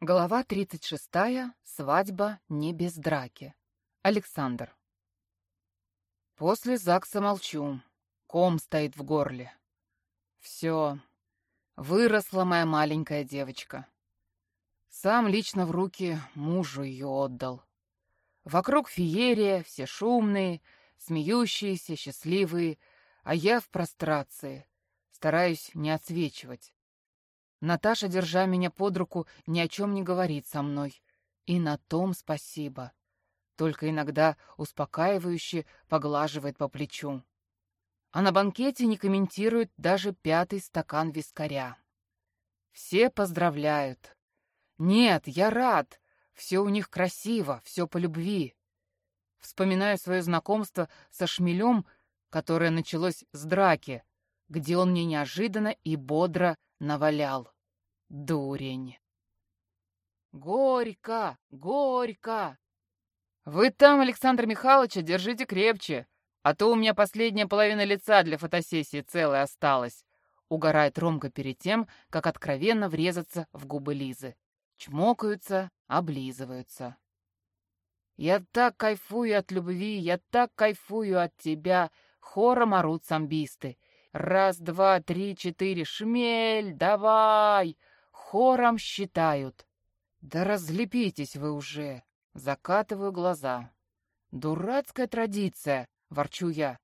Глава 36. Свадьба не без драки. Александр. После ЗАГСа молчу. Ком стоит в горле. Все. Выросла моя маленькая девочка. Сам лично в руки мужу ее отдал. Вокруг феерия, все шумные, смеющиеся, счастливые, а я в прострации. Стараюсь не отсвечивать. Наташа, держа меня под руку, ни о чем не говорит со мной. И на том спасибо. Только иногда успокаивающе поглаживает по плечу. А на банкете не комментирует даже пятый стакан вискаря. Все поздравляют. Нет, я рад. Все у них красиво, все по любви. Вспоминаю свое знакомство со шмелем, которое началось с драки, где он мне неожиданно и бодро навалял. Дурень. Горько, горько. Вы там, Александр Михайлович, держите крепче, а то у меня последняя половина лица для фотосессии целая осталась. Угорает Ромка перед тем, как откровенно врезаться в губы Лизы. Чмокаются, облизываются. Я так кайфую от любви, я так кайфую от тебя, хором орут самбисты. Раз, два, три, четыре, шмель, давай! Хором считают. Да разлепитесь вы уже. Закатываю глаза. Дурацкая традиция, ворчу я.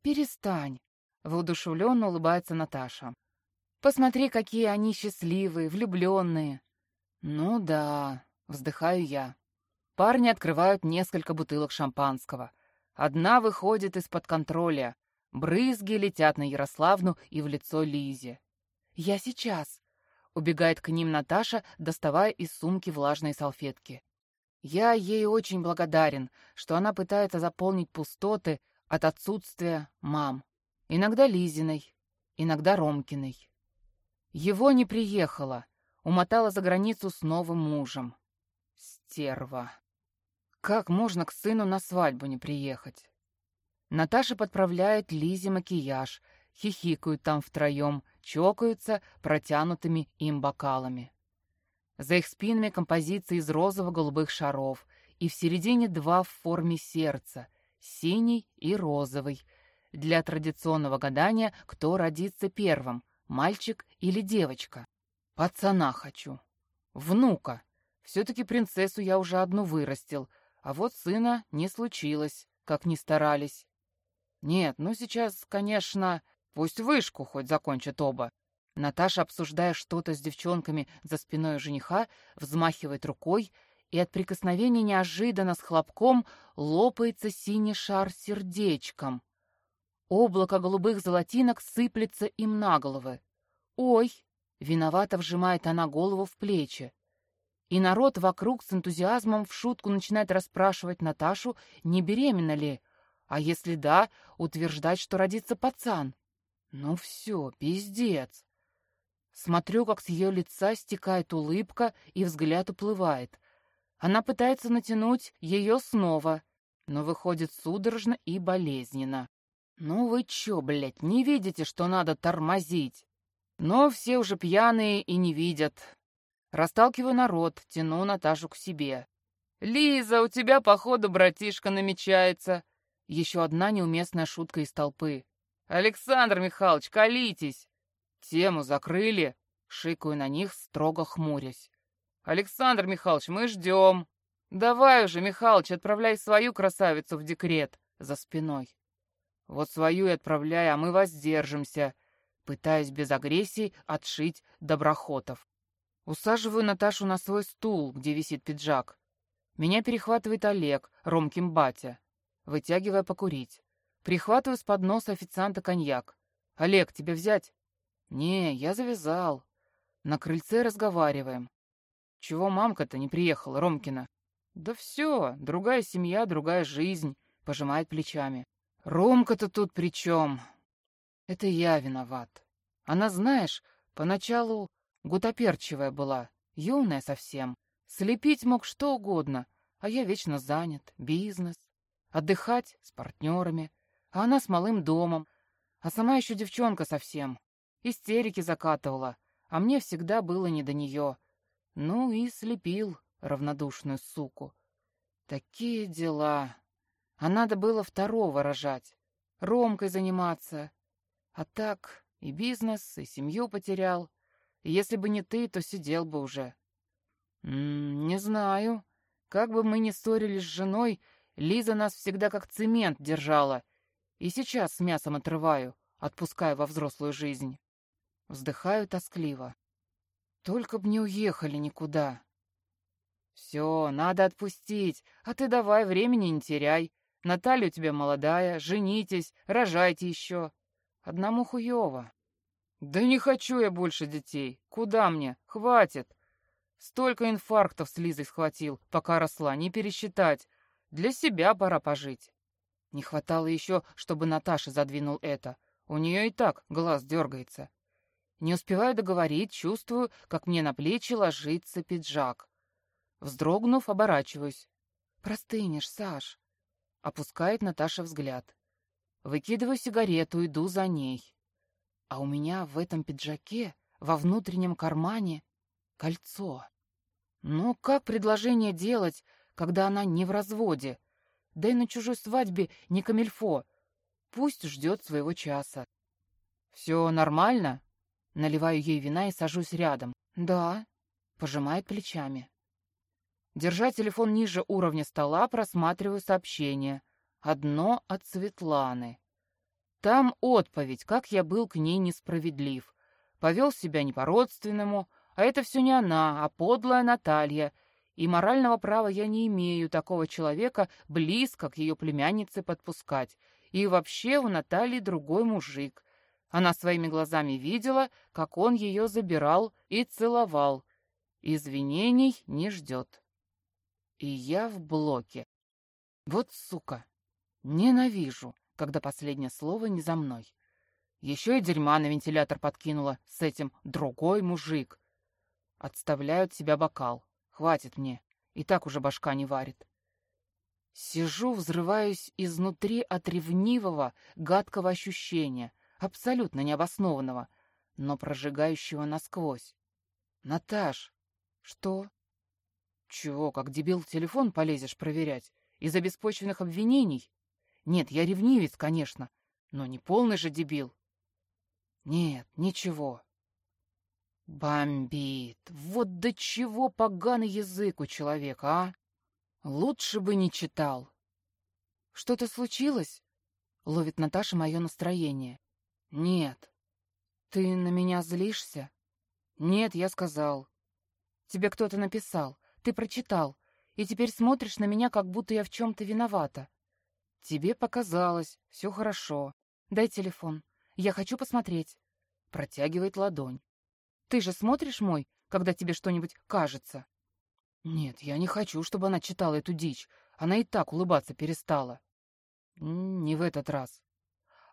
Перестань. Воодушевленно улыбается Наташа. Посмотри, какие они счастливые, влюбленные. Ну да, вздыхаю я. Парни открывают несколько бутылок шампанского. Одна выходит из-под контроля. Брызги летят на Ярославну и в лицо Лизе. «Я сейчас!» — убегает к ним Наташа, доставая из сумки влажные салфетки. Я ей очень благодарен, что она пытается заполнить пустоты от отсутствия мам. Иногда Лизиной, иногда Ромкиной. Его не приехала, умотала за границу с новым мужем. Стерва. Как можно к сыну на свадьбу не приехать? Наташа подправляет Лизе макияж, хихикают там втроем, чокаются протянутыми им бокалами. За их спинами композиции из розово-голубых шаров, и в середине два в форме сердца, синий и розовый, для традиционного гадания, кто родится первым, мальчик или девочка. Пацана хочу. Внука. Все-таки принцессу я уже одну вырастил, а вот сына не случилось, как ни старались. Нет, ну сейчас, конечно, пусть вышку хоть закончат оба. Наташа, обсуждая что-то с девчонками за спиной жениха, взмахивает рукой, и от прикосновения неожиданно с хлопком лопается синий шар сердечком. Облако голубых золотинок сыплется им на головы. «Ой!» — виновато вжимает она голову в плечи. И народ вокруг с энтузиазмом в шутку начинает расспрашивать Наташу, не беременна ли, а если да, утверждать, что родится пацан. Ну все, пиздец. Смотрю, как с ее лица стекает улыбка, и взгляд уплывает. Она пытается натянуть ее снова, но выходит судорожно и болезненно. «Ну вы чё, блядь, не видите, что надо тормозить?» Но все уже пьяные и не видят. Расталкиваю народ, тяну Наташу к себе. «Лиза, у тебя, походу, братишка намечается. Еще одна неуместная шутка из толпы. «Александр Михайлович, колитесь!» «Тему закрыли!» Шикаю на них, строго хмурясь. «Александр Михайлович, мы ждем!» «Давай уже, Михайлович, отправляй свою красавицу в декрет!» За спиной. «Вот свою и отправляй, а мы воздержимся!» Пытаюсь без агрессии отшить доброхотов. Усаживаю Наташу на свой стул, где висит пиджак. Меня перехватывает Олег, Ромкин батя вытягивая покурить. Прихватываю с подноса официанта коньяк. «Олег, тебе взять?» «Не, я завязал». На крыльце разговариваем. «Чего мамка-то не приехала, Ромкина?» «Да все, другая семья, другая жизнь», — пожимает плечами. «Ромка-то тут при чем?» «Это я виноват. Она, знаешь, поначалу гутоперчивая была, юная совсем. Слепить мог что угодно, а я вечно занят, бизнес отдыхать с партнерами, а она с малым домом, а сама еще девчонка совсем. Истерики закатывала, а мне всегда было не до нее. Ну и слепил равнодушную суку. Такие дела. А надо было второго рожать, Ромкой заниматься. А так и бизнес, и семью потерял. если бы не ты, то сидел бы уже. М -м, не знаю. Как бы мы ни ссорились с женой, Лиза нас всегда как цемент держала. И сейчас с мясом отрываю, отпуская во взрослую жизнь. Вздыхаю тоскливо. Только б не уехали никуда. Все, надо отпустить, а ты давай времени не теряй. Наталья у тебя молодая, женитесь, рожайте еще. Одному хуево. Да не хочу я больше детей. Куда мне? Хватит. Столько инфарктов с Лизой схватил, пока росла, не пересчитать. Для себя пора пожить. Не хватало еще, чтобы Наташа задвинул это. У нее и так глаз дергается. Не успеваю договорить, чувствую, как мне на плечи ложится пиджак. Вздрогнув, оборачиваюсь. «Простынешь, Саш!» Опускает Наташа взгляд. Выкидываю сигарету, иду за ней. А у меня в этом пиджаке, во внутреннем кармане, кольцо. Ну, как предложение делать, когда она не в разводе? Да и на чужой свадьбе не камильфо. Пусть ждет своего часа. «Все нормально?» Наливаю ей вина и сажусь рядом. «Да», — пожимает плечами. Держа телефон ниже уровня стола, просматриваю сообщение. Одно от Светланы. Там отповедь, как я был к ней несправедлив. Повел себя не по-родственному, а это все не она, а подлая Наталья. И морального права я не имею такого человека близко к ее племяннице подпускать. И вообще у Натальи другой мужик. Она своими глазами видела, как он ее забирал и целовал. Извинений не ждет. И я в блоке. Вот сука. Ненавижу, когда последнее слово не за мной. Еще и дерьма на вентилятор подкинула с этим другой мужик. Отставляю от себя бокал. Хватит мне. И так уже башка не варит. Сижу, взрываюсь изнутри от ревнивого, гадкого ощущения, абсолютно необоснованного, но прожигающего насквозь. «Наташ!» «Что?» «Чего, как дебил, телефон полезешь проверять? Из-за обвинений?» «Нет, я ревнивец, конечно, но не полный же дебил». «Нет, ничего». Бомбит. Вот до чего поганый язык у человека, а? Лучше бы не читал. Что-то случилось? Ловит Наташа мое настроение. Нет. Ты на меня злишься? Нет, я сказал. Тебе кто-то написал. Ты прочитал. И теперь смотришь на меня, как будто я в чем-то виновата. Тебе показалось. Все хорошо. Дай телефон. Я хочу посмотреть. Протягивает ладонь. Ты же смотришь мой, когда тебе что-нибудь кажется? Нет, я не хочу, чтобы она читала эту дичь. Она и так улыбаться перестала. Не в этот раз.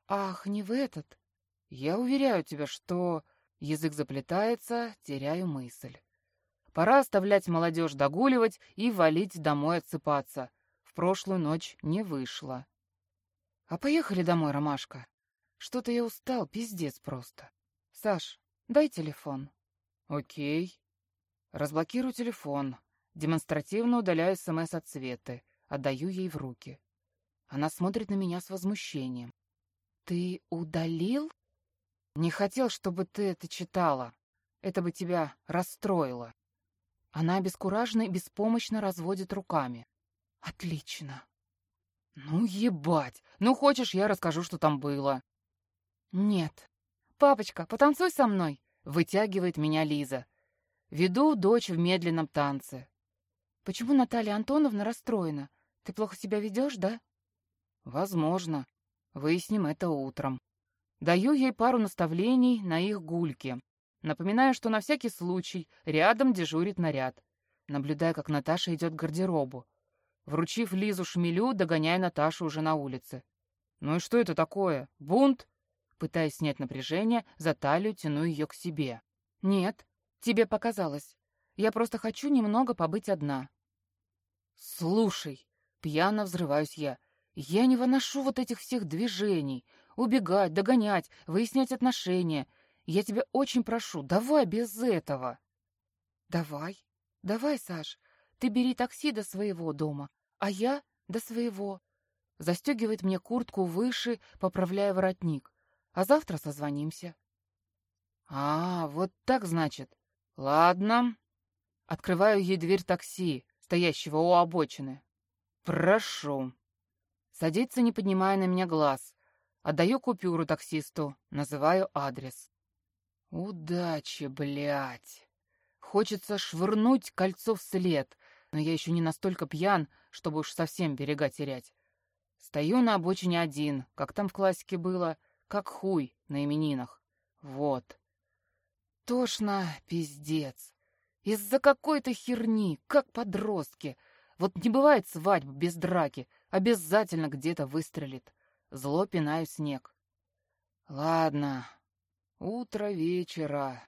Ах, не в этот. Я уверяю тебя, что... Язык заплетается, теряю мысль. Пора оставлять молодежь догуливать и валить домой отсыпаться. В прошлую ночь не вышло. А поехали домой, Ромашка. Что-то я устал, пиздец просто. Саш, дай телефон. Окей. Разблокирую телефон. Демонстративно удаляю СМС от Светы. Отдаю ей в руки. Она смотрит на меня с возмущением. «Ты удалил?» «Не хотел, чтобы ты это читала. Это бы тебя расстроило». Она обескураженно и беспомощно разводит руками. «Отлично». «Ну, ебать! Ну, хочешь, я расскажу, что там было?» «Нет». «Папочка, потанцуй со мной!» — вытягивает меня Лиза. Веду дочь в медленном танце. «Почему Наталья Антоновна расстроена? Ты плохо себя ведешь, да?» «Возможно. Выясним это утром. Даю ей пару наставлений на их гульке. Напоминаю, что на всякий случай рядом дежурит наряд. Наблюдая, как Наташа идет к гардеробу. Вручив Лизу шмелю, догоняя Наташу уже на улице. «Ну и что это такое? Бунт?» Пытаясь снять напряжение, за талию тяну ее к себе. «Нет, тебе показалось. Я просто хочу немного побыть одна». «Слушай!» — пьяно взрываюсь я. Я не выношу вот этих всех движений. Убегать, догонять, выяснять отношения. Я тебя очень прошу, давай без этого. Давай. Давай, Саш, ты бери такси до своего дома, а я до своего. Застегивает мне куртку выше, поправляя воротник. А завтра созвонимся. А, вот так значит. Ладно. Открываю ей дверь такси, стоящего у обочины. Прошу. Садится, не поднимая на меня глаз. Отдаю купюру таксисту, называю адрес. Удачи, блядь. Хочется швырнуть кольцо вслед, но я еще не настолько пьян, чтобы уж совсем берега терять. Стою на обочине один, как там в классике было, как хуй на именинах. Вот. Тошно, пиздец. Из-за какой-то херни, как подростки. Вот не бывает свадьб без драки, обязательно где-то выстрелит. Зло пинаю снег. Ладно, утро вечера.